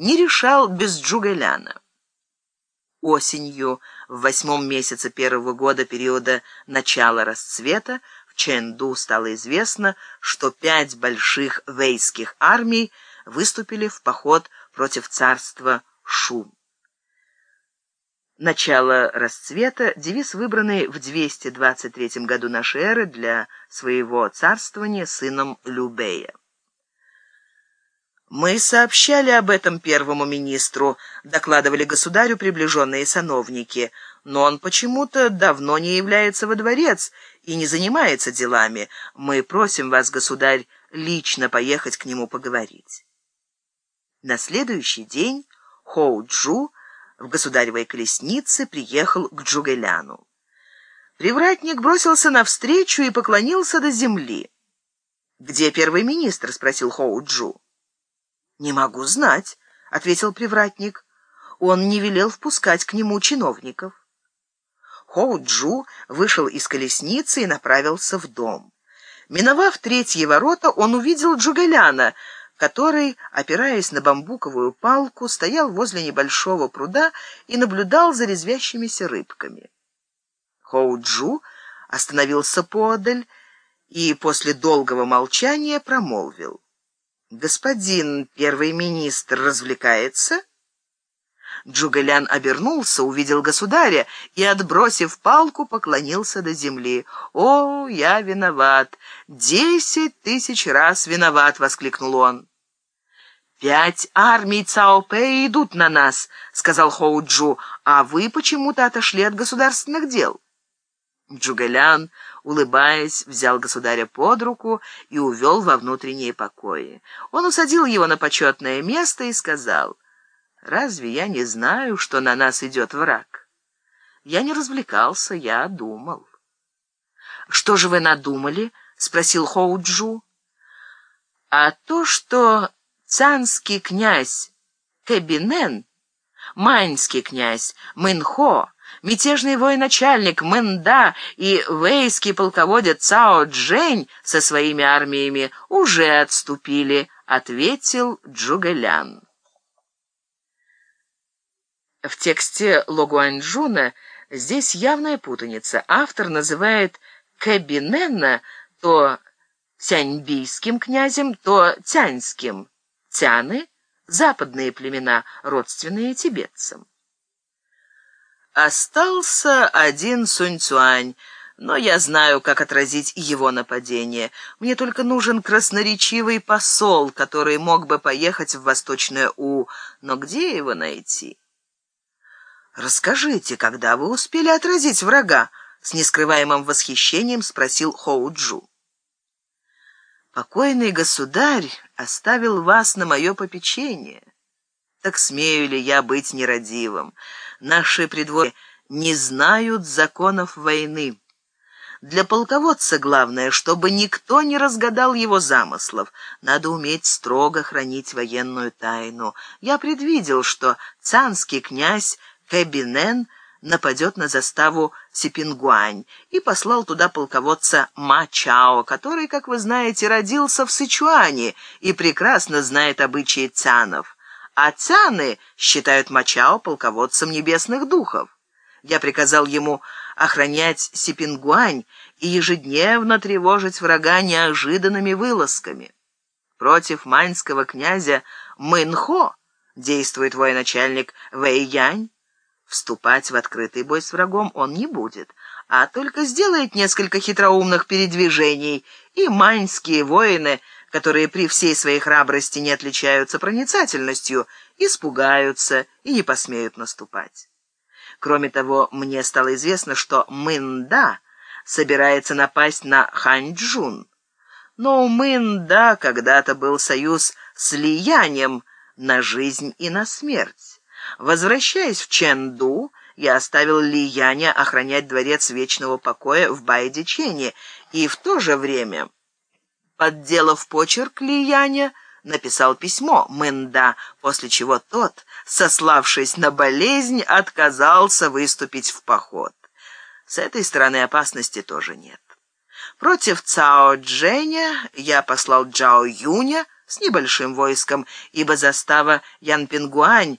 не решал без Джугэляна. Осенью, в восьмом месяце первого года периода начала расцвета, в Чэнду стало известно, что пять больших вейских армий выступили в поход против царства Шу. Начало расцвета – девиз, выбранный в 223 году нашей эры для своего царствования сыном Любея. «Мы сообщали об этом первому министру», — докладывали государю приближенные сановники, «но он почему-то давно не является во дворец и не занимается делами. Мы просим вас, государь, лично поехать к нему поговорить». На следующий день Хоу-Джу в государевой колеснице приехал к Джугэляну. Привратник бросился навстречу и поклонился до земли. «Где первый министр?» — спросил Хоу-Джу. «Не могу знать», — ответил привратник. Он не велел впускать к нему чиновников. Хоу-Джу вышел из колесницы и направился в дом. Миновав третьи ворота, он увидел Джугэляна — который, опираясь на бамбуковую палку, стоял возле небольшого пруда и наблюдал за резвящимися рыбками. Хоуджу остановился подаль и после долгого молчания промолвил. «Господин первый министр развлекается?» Джугалян обернулся, увидел государя и, отбросив палку, поклонился до земли. «О, я виноват! Десять тысяч раз виноват!» — воскликнул он. «Пять армий Цаопэ идут на нас», — сказал Хоуджу, «а вы почему-то отошли от государственных дел». Джугэлян, улыбаясь, взял государя под руку и увел во внутренние покои. Он усадил его на почетное место и сказал, «Разве я не знаю, что на нас идет враг? Я не развлекался, я думал». «Что же вы надумали?» — спросил Хоуджу. «А то, что цанский князь Кэбинен, маньский князь Мэнхо, мятежный военачальник Мэнда и вейский полководец Цао Джень со своими армиями уже отступили, ответил Джугэлян. В тексте Логуанджуна здесь явная путаница. Автор называет Кэбинена то тяньбийским князем, то тяньским. Тяны — западные племена, родственные тибетцам. Остался один Сунь-Цуань, но я знаю, как отразить его нападение. Мне только нужен красноречивый посол, который мог бы поехать в Восточное У, но где его найти? «Расскажите, когда вы успели отразить врага?» — с нескрываемым восхищением спросил Хоу-Джу. Покойный государь оставил вас на мое попечение. Так смею ли я быть нерадивым? Наши придворные не знают законов войны. Для полководца главное, чтобы никто не разгадал его замыслов. Надо уметь строго хранить военную тайну. Я предвидел, что цанский князь Кэбинен — нападет на заставу Сипингуань и послал туда полководца Ма Чао, который, как вы знаете, родился в Сычуане и прекрасно знает обычаи цанов. А цаны считают Ма Чао полководцем небесных духов. Я приказал ему охранять Сипингуань и ежедневно тревожить врага неожиданными вылазками. Против маньского князя Мэнхо действует военачальник Вэйянь, Вступать в открытый бой с врагом он не будет, а только сделает несколько хитроумных передвижений, и маньские воины, которые при всей своей храбрости не отличаются проницательностью, испугаются и не посмеют наступать. Кроме того, мне стало известно, что Мэнда собирается напасть на Ханчжун. Но у Мэнда когда-то был союз с Лиянием на жизнь и на смерть. Возвращаясь в Чэнду, я оставил Ли Яня охранять дворец вечного покоя в Байдичене и в то же время, подделав почерк Ли Яня, написал письмо Мэнда, после чего тот, сославшись на болезнь, отказался выступить в поход. С этой стороны опасности тоже нет. Против Цао Дженя я послал Джао Юня с небольшим войском, ибо застава Янпингуань